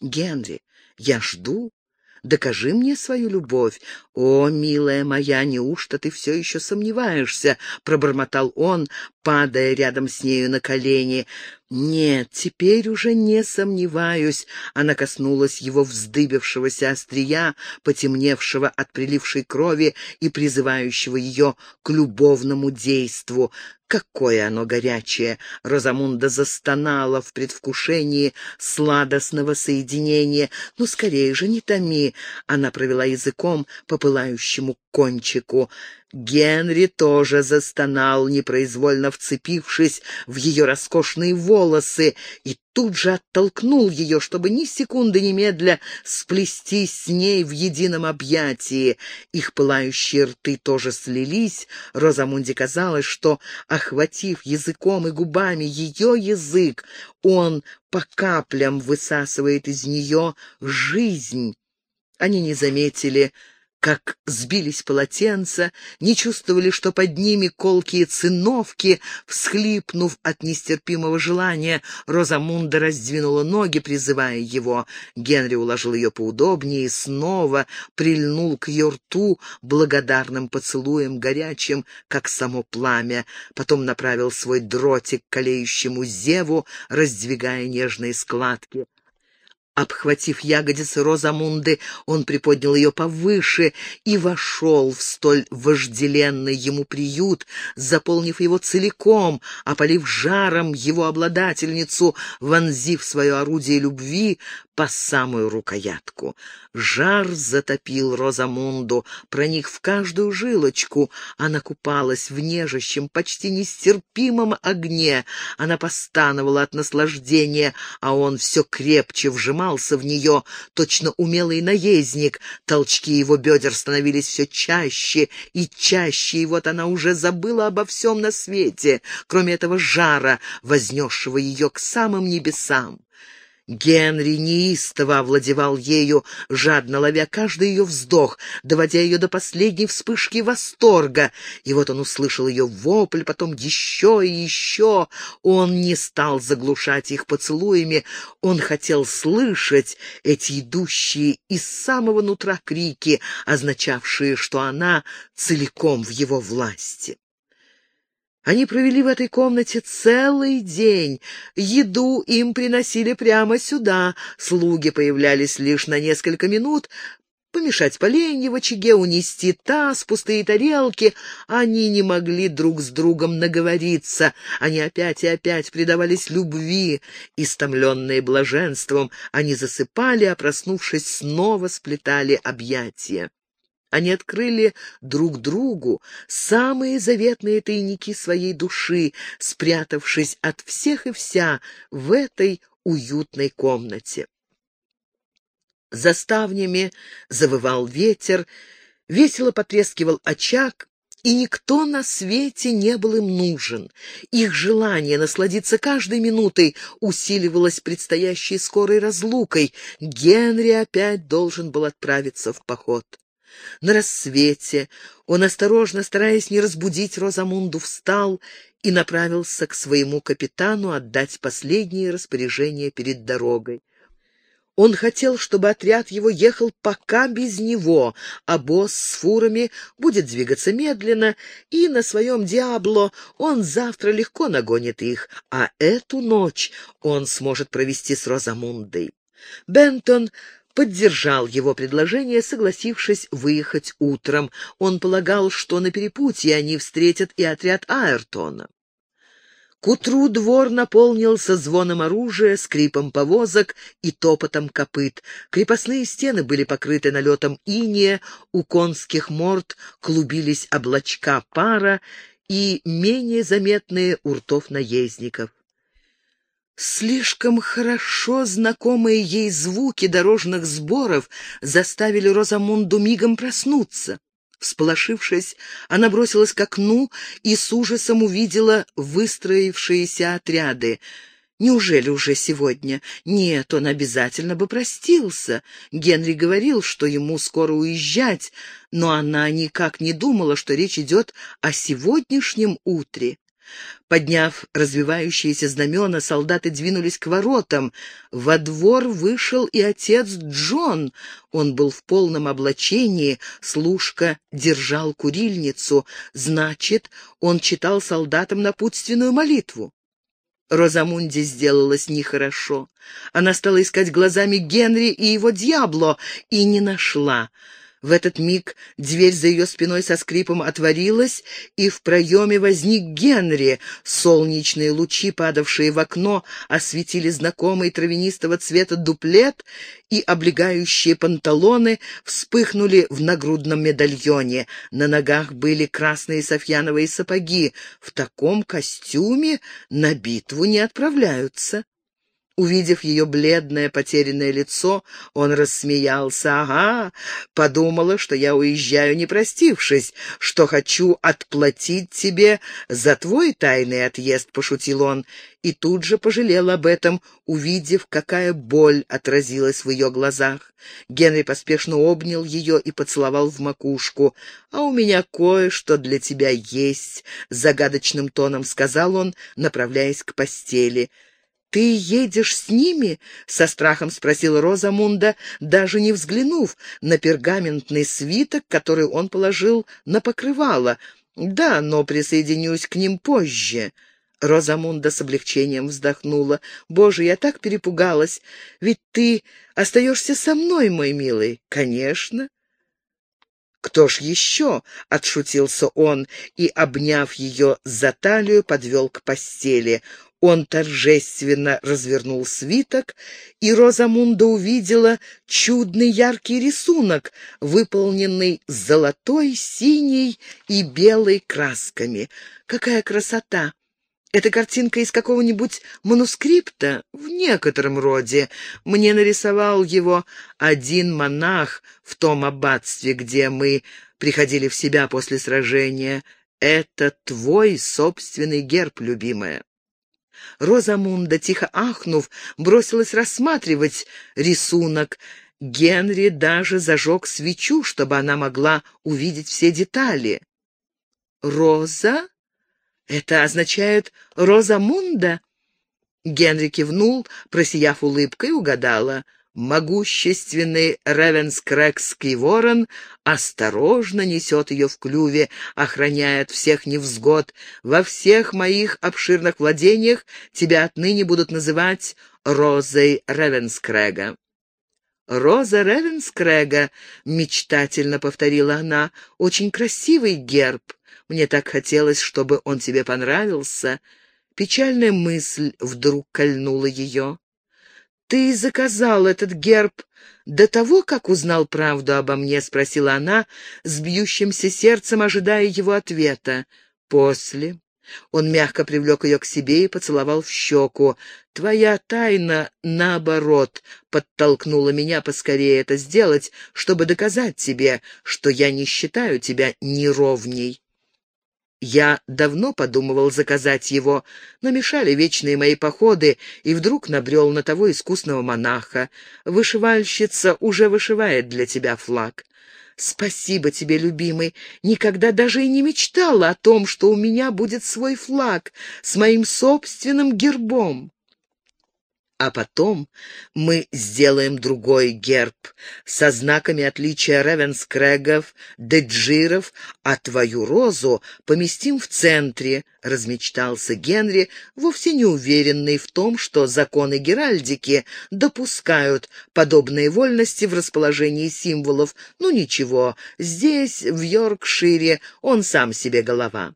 Генри, я жду. Докажи мне свою любовь. О, милая моя, неужто ты все еще сомневаешься?» — пробормотал он, падая рядом с нею на колени. «Нет, теперь уже не сомневаюсь». Она коснулась его вздыбившегося острия, потемневшего от прилившей крови и призывающего ее к любовному действу. Какое оно горячее! Розамунда застонала в предвкушении сладостного соединения. «Ну, скорее же, не томи!» Она провела языком по пылающему кончику. Генри тоже застонал, непроизвольно вцепившись в ее роскошные волосы, и тут же оттолкнул ее, чтобы ни секунды немедля сплестись с ней в едином объятии. Их пылающие рты тоже слились. Розамунде казалось, что, охватив языком и губами ее язык, он по каплям высасывает из нее жизнь. Они не заметили, как сбились полотенца, не чувствовали, что под ними колкие циновки, всхлипнув от нестерпимого желания, Розамунда раздвинула ноги, призывая его. Генри уложил ее поудобнее и снова прильнул к ее рту благодарным поцелуем, горячим, как само пламя. Потом направил свой дротик к колеющему зеву, раздвигая нежные складки. Обхватив ягодицы Розамунды, он приподнял ее повыше и вошел в столь вожделенный ему приют, заполнив его целиком, опалив жаром его обладательницу, вонзив свое орудие любви по самую рукоятку. Жар затопил Розамунду, проник в каждую жилочку. Она купалась в нежащем, почти нестерпимом огне. Она постановала от наслаждения, а он все крепче вжимался в нее, точно умелый наездник. Толчки его бедер становились все чаще и чаще, и вот она уже забыла обо всем на свете, кроме этого жара, вознесшего ее к самым небесам. Генри неистово овладевал ею, жадно ловя каждый ее вздох, доводя ее до последней вспышки восторга. И вот он услышал ее вопль, потом еще и еще. Он не стал заглушать их поцелуями, он хотел слышать эти идущие из самого нутра крики, означавшие, что она целиком в его власти. Они провели в этой комнате целый день. Еду им приносили прямо сюда. Слуги появлялись лишь на несколько минут, помешать поленье в очаге, унести таз, пустые тарелки. Они не могли друг с другом наговориться. Они опять и опять предавались любви. Истомленные блаженством, они засыпали, а проснувшись, снова сплетали объятия. Они открыли друг другу самые заветные тайники своей души, спрятавшись от всех и вся в этой уютной комнате. За ставнями завывал ветер, весело потрескивал очаг, и никто на свете не был им нужен. Их желание насладиться каждой минутой усиливалось предстоящей скорой разлукой. Генри опять должен был отправиться в поход. На рассвете он, осторожно, стараясь не разбудить Розамунду, встал и направился к своему капитану отдать последние распоряжения перед дорогой. Он хотел, чтобы отряд его ехал пока без него, а босс с фурами будет двигаться медленно, и на своем «Диабло» он завтра легко нагонит их, а эту ночь он сможет провести с Розамундой. Бентон поддержал его предложение, согласившись выехать утром. Он полагал, что на перепутье они встретят и отряд Айртона. К утру двор наполнился звоном оружия, скрипом повозок и топотом копыт. Крепостные стены были покрыты налетом иния, у конских морд клубились облачка пара и менее заметные у ртов наездников. Слишком хорошо знакомые ей звуки дорожных сборов заставили Розамунду мигом проснуться. Всполошившись, она бросилась к окну и с ужасом увидела выстроившиеся отряды. Неужели уже сегодня? Нет, он обязательно бы простился. Генри говорил, что ему скоро уезжать, но она никак не думала, что речь идет о сегодняшнем утре. Подняв развивающиеся знамена, солдаты двинулись к воротам. Во двор вышел и отец Джон. Он был в полном облачении, служка держал курильницу. Значит, он читал солдатам напутственную молитву. Розамунде сделалось нехорошо. Она стала искать глазами Генри и его Дьябло и не нашла. В этот миг дверь за ее спиной со скрипом отворилась, и в проеме возник Генри. Солнечные лучи, падавшие в окно, осветили знакомый травянистого цвета дуплет, и облегающие панталоны вспыхнули в нагрудном медальоне. На ногах были красные софьяновые сапоги. В таком костюме на битву не отправляются. Увидев ее бледное, потерянное лицо, он рассмеялся. «Ага, подумала, что я уезжаю, не простившись, что хочу отплатить тебе за твой тайный отъезд», — пошутил он, и тут же пожалел об этом, увидев, какая боль отразилась в ее глазах. Генри поспешно обнял ее и поцеловал в макушку. «А у меня кое-что для тебя есть», — загадочным тоном сказал он, направляясь к постели. «Ты едешь с ними?» — со страхом спросила Розамунда, даже не взглянув на пергаментный свиток, который он положил на покрывало. «Да, но присоединюсь к ним позже». Розамунда с облегчением вздохнула. «Боже, я так перепугалась! Ведь ты остаешься со мной, мой милый!» «Конечно!» «Кто ж еще?» — отшутился он и, обняв ее за талию, подвел к постели. Он торжественно развернул свиток, и Розамунда увидела чудный яркий рисунок, выполненный золотой, синей и белой красками. Какая красота! Это картинка из какого-нибудь манускрипта? В некотором роде. Мне нарисовал его один монах в том аббатстве, где мы приходили в себя после сражения. Это твой собственный герб, любимая. Розамунда, тихо ахнув, бросилась рассматривать рисунок. Генри даже зажег свечу, чтобы она могла увидеть все детали. «Роза? Это означает Розамунда?» Генри кивнул, просияв улыбкой, угадала — Могущественный ревенскрекский ворон осторожно несет ее в клюве, охраняя от всех невзгод. Во всех моих обширных владениях тебя отныне будут называть Розой Ревенскрега. «Роза Ревенскрега», — мечтательно повторила она, — «очень красивый герб. Мне так хотелось, чтобы он тебе понравился». Печальная мысль вдруг кольнула ее. «Ты заказал этот герб до того, как узнал правду обо мне?» — спросила она, с бьющимся сердцем ожидая его ответа. «После». Он мягко привлек ее к себе и поцеловал в щеку. «Твоя тайна, наоборот, подтолкнула меня поскорее это сделать, чтобы доказать тебе, что я не считаю тебя неровней». Я давно подумывал заказать его, но мешали вечные мои походы, и вдруг набрел на того искусного монаха. Вышивальщица уже вышивает для тебя флаг. Спасибо тебе, любимый. Никогда даже и не мечтала о том, что у меня будет свой флаг с моим собственным гербом. А потом мы сделаем другой герб со знаками отличия ревенскрегов, деджиров, а твою розу поместим в центре, — размечтался Генри, вовсе не уверенный в том, что законы Геральдики допускают подобные вольности в расположении символов. Ну ничего, здесь, в Йоркшире, он сам себе голова.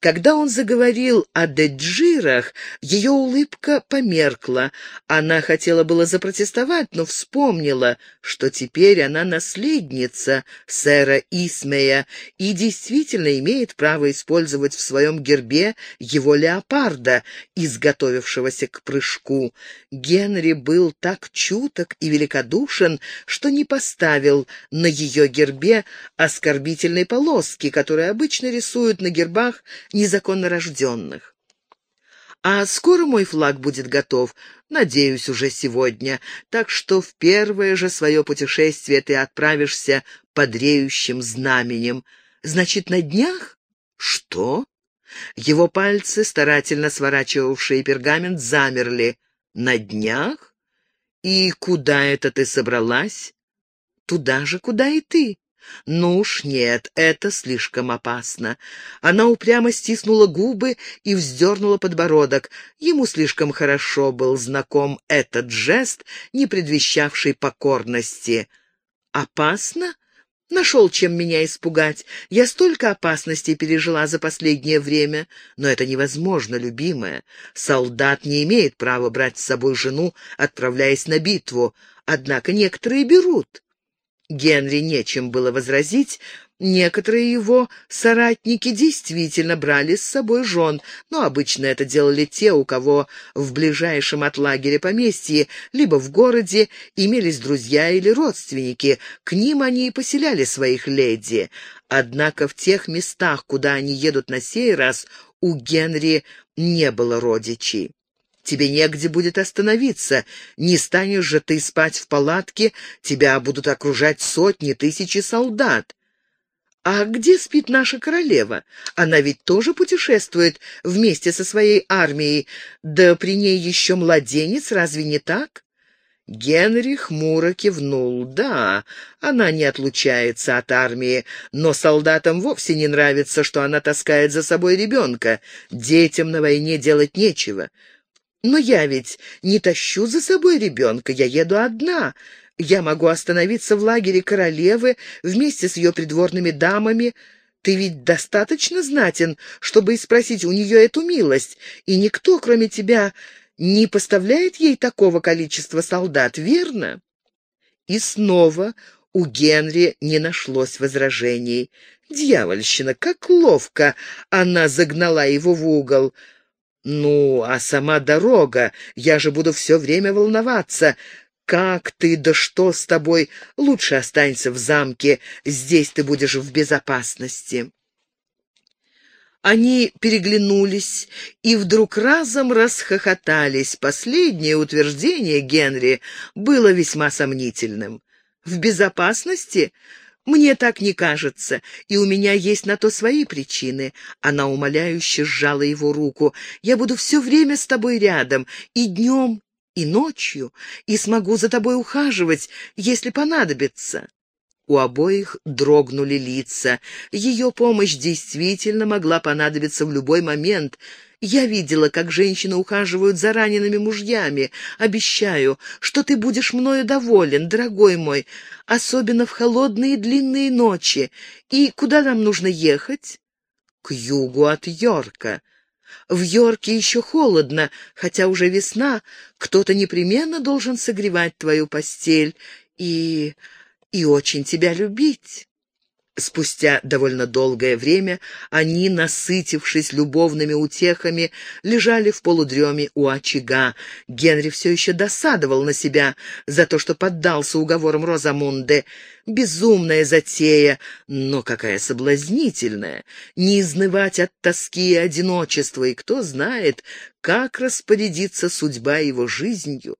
Когда он заговорил о Деджирах, ее улыбка померкла. Она хотела было запротестовать, но вспомнила, что теперь она наследница сэра Исмея и действительно имеет право использовать в своем гербе его леопарда, изготовившегося к прыжку. Генри был так чуток и великодушен, что не поставил на ее гербе оскорбительной полоски, которые обычно рисуют на гербах незаконно рожденных. А скоро мой флаг будет готов, надеюсь, уже сегодня, так что в первое же свое путешествие ты отправишься под реющим знаменем. Значит, на днях? Что? Его пальцы, старательно сворачивавшие пергамент, замерли. «На днях? И куда это ты собралась?» «Туда же, куда и ты». «Ну уж нет, это слишком опасно». Она упрямо стиснула губы и вздернула подбородок. Ему слишком хорошо был знаком этот жест, не предвещавший покорности. «Опасно?» Нашел, чем меня испугать. Я столько опасностей пережила за последнее время. Но это невозможно, любимая. Солдат не имеет права брать с собой жену, отправляясь на битву. Однако некоторые берут. Генри нечем было возразить, Некоторые его соратники действительно брали с собой жен, но обычно это делали те, у кого в ближайшем от лагеря поместье, либо в городе имелись друзья или родственники, к ним они и поселяли своих леди. Однако в тех местах, куда они едут на сей раз, у Генри не было родичей. Тебе негде будет остановиться. Не станешь же ты спать в палатке, тебя будут окружать сотни, тысячи солдат. «А где спит наша королева? Она ведь тоже путешествует вместе со своей армией, да при ней еще младенец, разве не так?» Генри хмуро кивнул. «Да, она не отлучается от армии, но солдатам вовсе не нравится, что она таскает за собой ребенка. Детям на войне делать нечего. Но я ведь не тащу за собой ребенка, я еду одна. Я могу остановиться в лагере королевы вместе с ее придворными дамами. Ты ведь достаточно знатен, чтобы спросить у нее эту милость, и никто, кроме тебя, не поставляет ей такого количества солдат, верно?» И снова у Генри не нашлось возражений. Дьявольщина, как ловко она загнала его в угол. «Ну, а сама дорога, я же буду все время волноваться. «Как ты? Да что с тобой? Лучше останься в замке, здесь ты будешь в безопасности». Они переглянулись и вдруг разом расхохотались. Последнее утверждение Генри было весьма сомнительным. «В безопасности?» «Мне так не кажется, и у меня есть на то свои причины». Она умоляюще сжала его руку. «Я буду все время с тобой рядом, и днем, и ночью, и смогу за тобой ухаживать, если понадобится». У обоих дрогнули лица. Ее помощь действительно могла понадобиться в любой момент. Я видела, как женщины ухаживают за ранеными мужьями. Обещаю, что ты будешь мною доволен, дорогой мой, особенно в холодные длинные ночи. И куда нам нужно ехать? К югу от Йорка. В Йорке еще холодно, хотя уже весна. Кто-то непременно должен согревать твою постель и... и очень тебя любить. Спустя довольно долгое время они, насытившись любовными утехами, лежали в полудреме у очага. Генри все еще досадовал на себя за то, что поддался уговорам Розамунды. Безумная затея, но какая соблазнительная! Не изнывать от тоски и одиночества, и кто знает, как распорядится судьба его жизнью.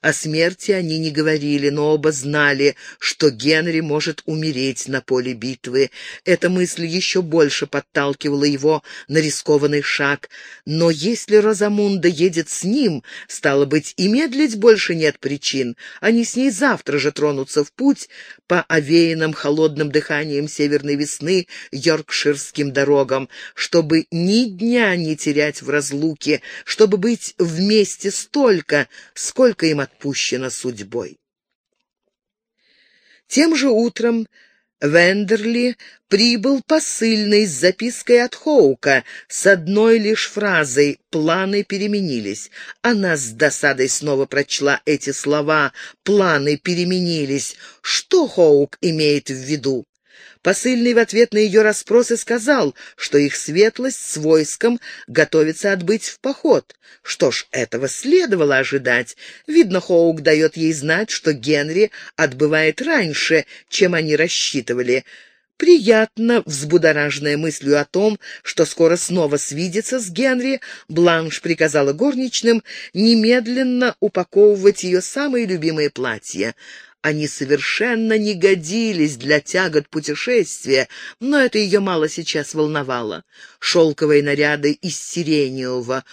О смерти они не говорили, но оба знали, что Генри может умереть на поле битвы. Эта мысль еще больше подталкивала его на рискованный шаг. Но если Розамунда едет с ним, стало быть, и медлить больше нет причин. Они с ней завтра же тронутся в путь по овеянным холодным дыханием северной весны йоркширским дорогам, чтобы ни дня не терять в разлуке, чтобы быть вместе столько, сколько им отпущено судьбой. Тем же утром Вендерли прибыл посыльный с запиской от Хоука с одной лишь фразой «Планы переменились». Она с досадой снова прочла эти слова «Планы переменились». Что Хоук имеет в виду? Посыльный в ответ на ее расспросы сказал, что их светлость с войском готовится отбыть в поход. Что ж, этого следовало ожидать. Видно, Хоук дает ей знать, что Генри отбывает раньше, чем они рассчитывали. Приятно, взбудораженная мыслью о том, что скоро снова свидится с Генри, Бланш приказала горничным немедленно упаковывать ее самые любимые платья. Они совершенно не годились для тягот путешествия, но это ее мало сейчас волновало. Шелковые наряды из сиреневого,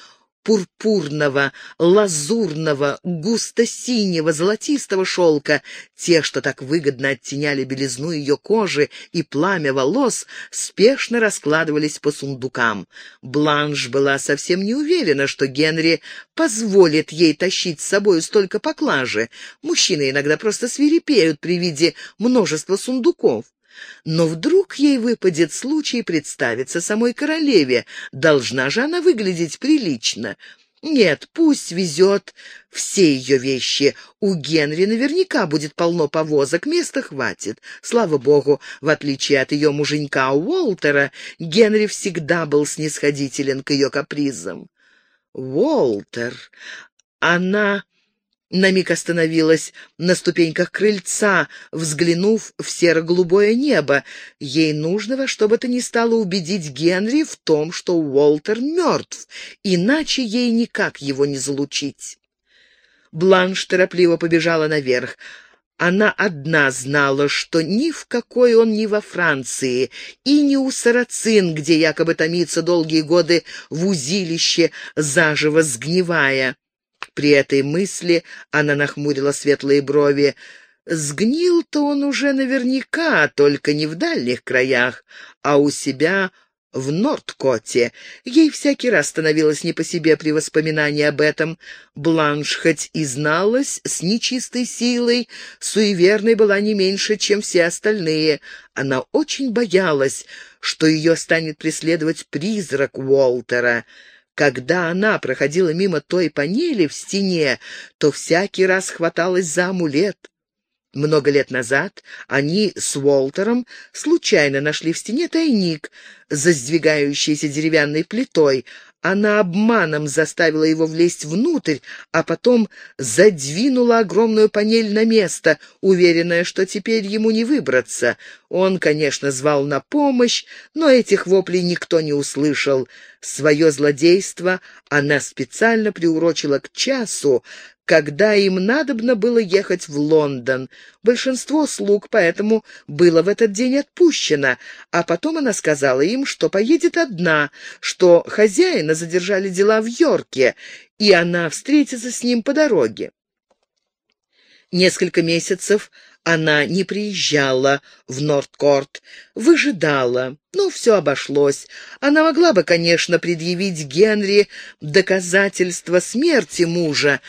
пурпурного, лазурного, густо-синего, золотистого шелка, те, что так выгодно оттеняли белизну ее кожи и пламя волос, спешно раскладывались по сундукам. Бланш была совсем не уверена, что Генри позволит ей тащить с собой столько поклажи. Мужчины иногда просто свирепеют при виде множества сундуков. Но вдруг ей выпадет случай представиться самой королеве. Должна же она выглядеть прилично. Нет, пусть везет все ее вещи. У Генри наверняка будет полно повозок, места хватит. Слава богу, в отличие от ее муженька Уолтера, Генри всегда был снисходителен к ее капризам. Уолтер. Она на миг остановилась на ступеньках крыльца, взглянув в серо-голубое небо. Ей нужно во что бы то ни стало убедить Генри в том, что Уолтер мертв, иначе ей никак его не залучить. Бланш торопливо побежала наверх. Она одна знала, что ни в какой он ни во Франции, и ни у сарацин, где якобы томится долгие годы в узилище, заживо сгнивая. При этой мысли она нахмурила светлые брови. Сгнил-то он уже наверняка, только не в дальних краях, а у себя в Нордкоте. Ей всякий раз становилось не по себе при воспоминании об этом. Бланш хоть и зналась с нечистой силой, суеверной была не меньше, чем все остальные. Она очень боялась, что ее станет преследовать призрак Уолтера. Когда она проходила мимо той панели в стене, то всякий раз хваталась за амулет. Много лет назад они с Уолтером случайно нашли в стене тайник, за сдвигающейся деревянной плитой, она обманом заставила его влезть внутрь, а потом задвинула огромную панель на место, уверенная, что теперь ему не выбраться. Он, конечно, звал на помощь, но этих воплей никто не услышал. Свое злодейство она специально приурочила к часу, когда им надобно было ехать в Лондон. Большинство слуг поэтому было в этот день отпущено, а потом она сказала им, что поедет одна, что хозяина задержали дела в Йорке, и она встретится с ним по дороге. Несколько месяцев она не приезжала в Нордкорт, выжидала, но все обошлось. Она могла бы, конечно, предъявить Генри доказательства смерти мужа,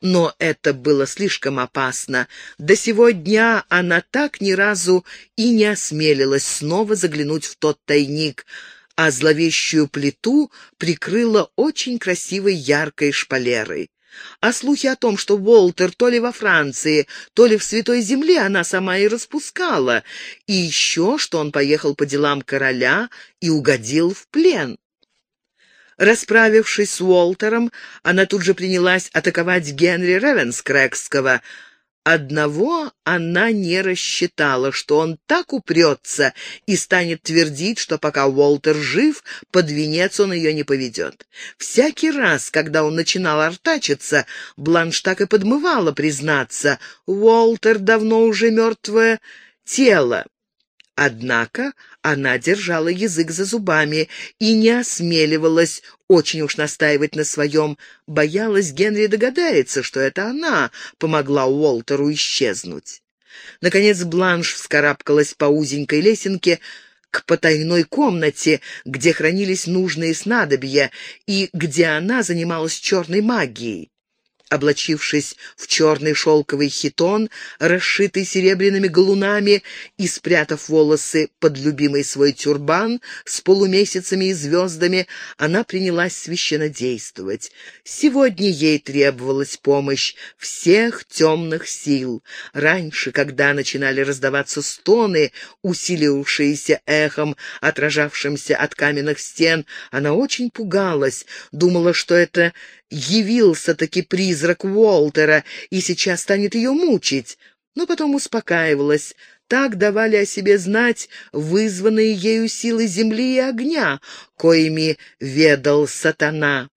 но это было слишком опасно. До сего дня она так ни разу и не осмелилась снова заглянуть в тот тайник, а зловещую плиту прикрыла очень красивой яркой шпалерой. А слухи о том, что Уолтер то ли во Франции, то ли в Святой Земле, она сама и распускала, и еще, что он поехал по делам короля и угодил в плен. Расправившись с Уолтером, она тут же принялась атаковать Генри Ревенскрэгского. Одного она не рассчитала, что он так упрется и станет твердить, что пока Уолтер жив, под венец он ее не поведет. Всякий раз, когда он начинал артачиться, Бланш так и подмывала признаться, Уолтер давно уже мертвое тело. Однако она держала язык за зубами и не осмеливалась очень уж настаивать на своем, боялась, Генри догадается, что это она помогла Уолтеру исчезнуть. Наконец Бланш вскарабкалась по узенькой лесенке к потайной комнате, где хранились нужные снадобья и где она занималась черной магией. Облачившись в черный шелковый хитон, расшитый серебряными галунами, и спрятав волосы под любимый свой тюрбан с полумесяцами и звездами, она принялась священно действовать. Сегодня ей требовалась помощь всех темных сил. Раньше, когда начинали раздаваться стоны, усилившиеся эхом, отражавшимся от каменных стен, она очень пугалась, думала, что это явился-таки призрак Уолтера и сейчас станет ее мучить, но потом успокаивалась. Так давали о себе знать вызванные ею силы земли и огня, коими ведал сатана.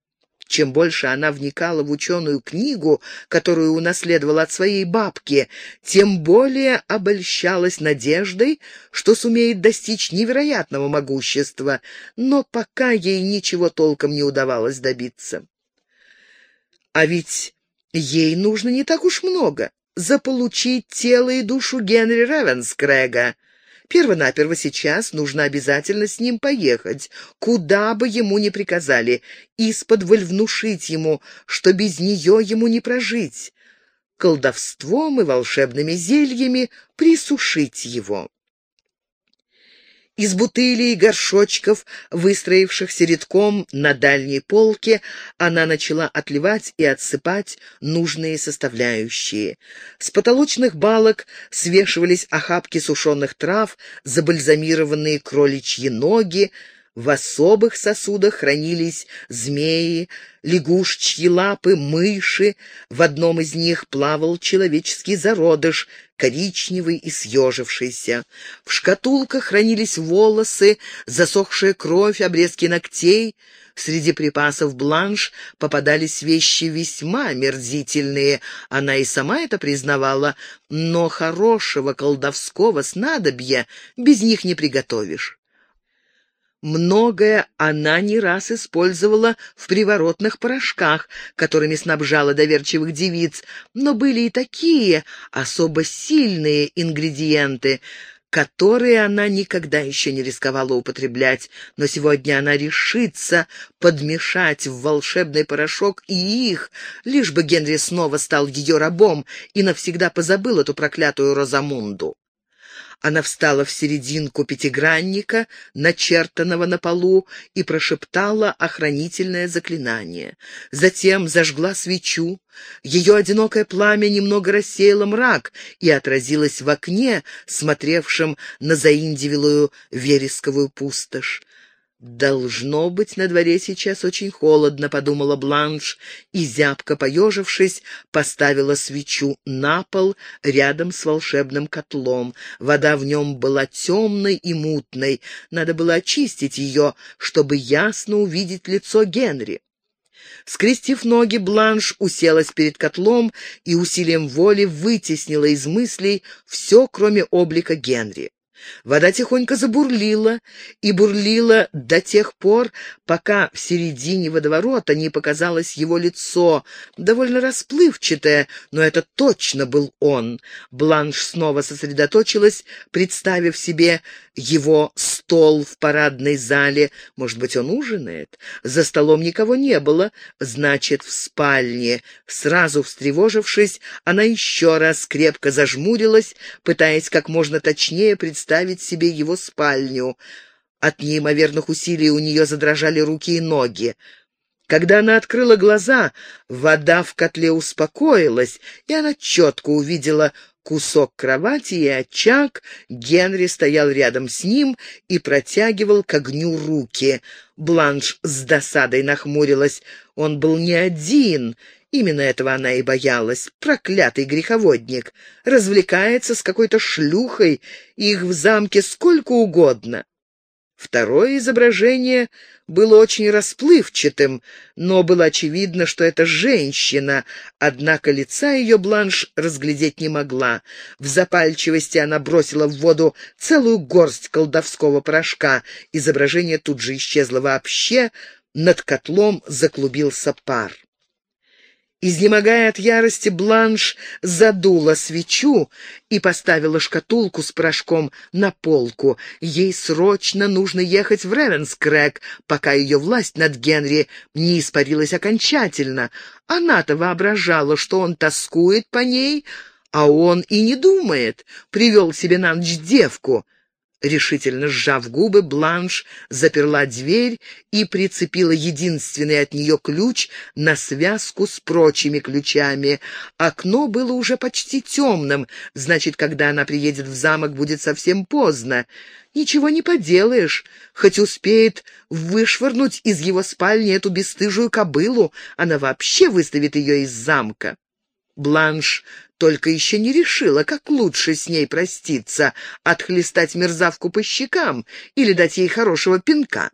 Чем больше она вникала в ученую книгу, которую унаследовала от своей бабки, тем более обольщалась надеждой, что сумеет достичь невероятного могущества, но пока ей ничего толком не удавалось добиться. А ведь ей нужно не так уж много — заполучить тело и душу Генри Ревенскрега. Первонаперво сейчас нужно обязательно с ним поехать, куда бы ему ни приказали, исподволь внушить ему, что без нее ему не прожить, колдовством и волшебными зельями присушить его. Из бутылей и горшочков, выстроившихся редком на дальней полке, она начала отливать и отсыпать нужные составляющие. С потолочных балок свешивались охапки сушеных трав, забальзамированные кроличьи ноги, в особых сосудах хранились змеи, лягушечьи лапы, мыши. В одном из них плавал человеческий зародыш, коричневый и съежившийся. В шкатулках хранились волосы, засохшая кровь, обрезки ногтей. Среди припасов бланш попадались вещи весьма мерзительные. Она и сама это признавала, но хорошего колдовского снадобья без них не приготовишь. Многое она не раз использовала в приворотных порошках, которыми снабжала доверчивых девиц, но были и такие особо сильные ингредиенты, которые она никогда еще не рисковала употреблять, но сегодня она решится подмешать в волшебный порошок и их, лишь бы Генри снова стал ее рабом и навсегда позабыл эту проклятую Розамунду. Она встала в серединку пятигранника, начертанного на полу, и прошептала охранительное заклинание. Затем зажгла свечу. Ее одинокое пламя немного рассеяло мрак и отразилось в окне, смотревшем на заиндивилую вересковую пустошь. «Должно быть, на дворе сейчас очень холодно», — подумала Бланш, и, зябко поежившись, поставила свечу на пол рядом с волшебным котлом. Вода в нем была темной и мутной, надо было очистить ее, чтобы ясно увидеть лицо Генри. Скрестив ноги, Бланш уселась перед котлом и усилием воли вытеснила из мыслей все, кроме облика Генри. Вода тихонько забурлила и бурлила до тех пор, пока в середине водоворота не показалось его лицо, довольно расплывчатое, но это точно был он. Бланш снова сосредоточилась, представив себе его стол в парадной зале. Может быть, он ужинает? За столом никого не было, значит, в спальне. Сразу встревожившись, она еще раз крепко зажмурилась, пытаясь как можно точнее представить, представить себе его спальню. От неимоверных усилий у нее задрожали руки и ноги. Когда она открыла глаза, вода в котле успокоилась, и она четко увидела кусок кровати и очаг. Генри стоял рядом с ним и протягивал к огню руки. Бланш с досадой нахмурилась. Он был не один, Именно этого она и боялась. Проклятый греховодник. Развлекается с какой-то шлюхой, их в замке сколько угодно. Второе изображение было очень расплывчатым, но было очевидно, что это женщина, однако лица ее Бланш разглядеть не могла. В запальчивости она бросила в воду целую горсть колдовского порошка. Изображение тут же исчезло вообще, над котлом заклубился пар. Изнемогая от ярости, Бланш задула свечу и поставила шкатулку с порошком на полку. Ей срочно нужно ехать в Ревенскрэг, пока ее власть над Генри не испарилась окончательно. Она-то воображала, что он тоскует по ней, а он и не думает. Привел себе на ночь девку. Решительно сжав губы, Бланш заперла дверь и прицепила единственный от нее ключ на связку с прочими ключами. Окно было уже почти темным, значит, когда она приедет в замок, будет совсем поздно. Ничего не поделаешь, хоть успеет вышвырнуть из его спальни эту бесстыжую кобылу, она вообще выставит ее из замка. Бланш только еще не решила, как лучше с ней проститься, отхлестать мерзавку по щекам или дать ей хорошего пинка.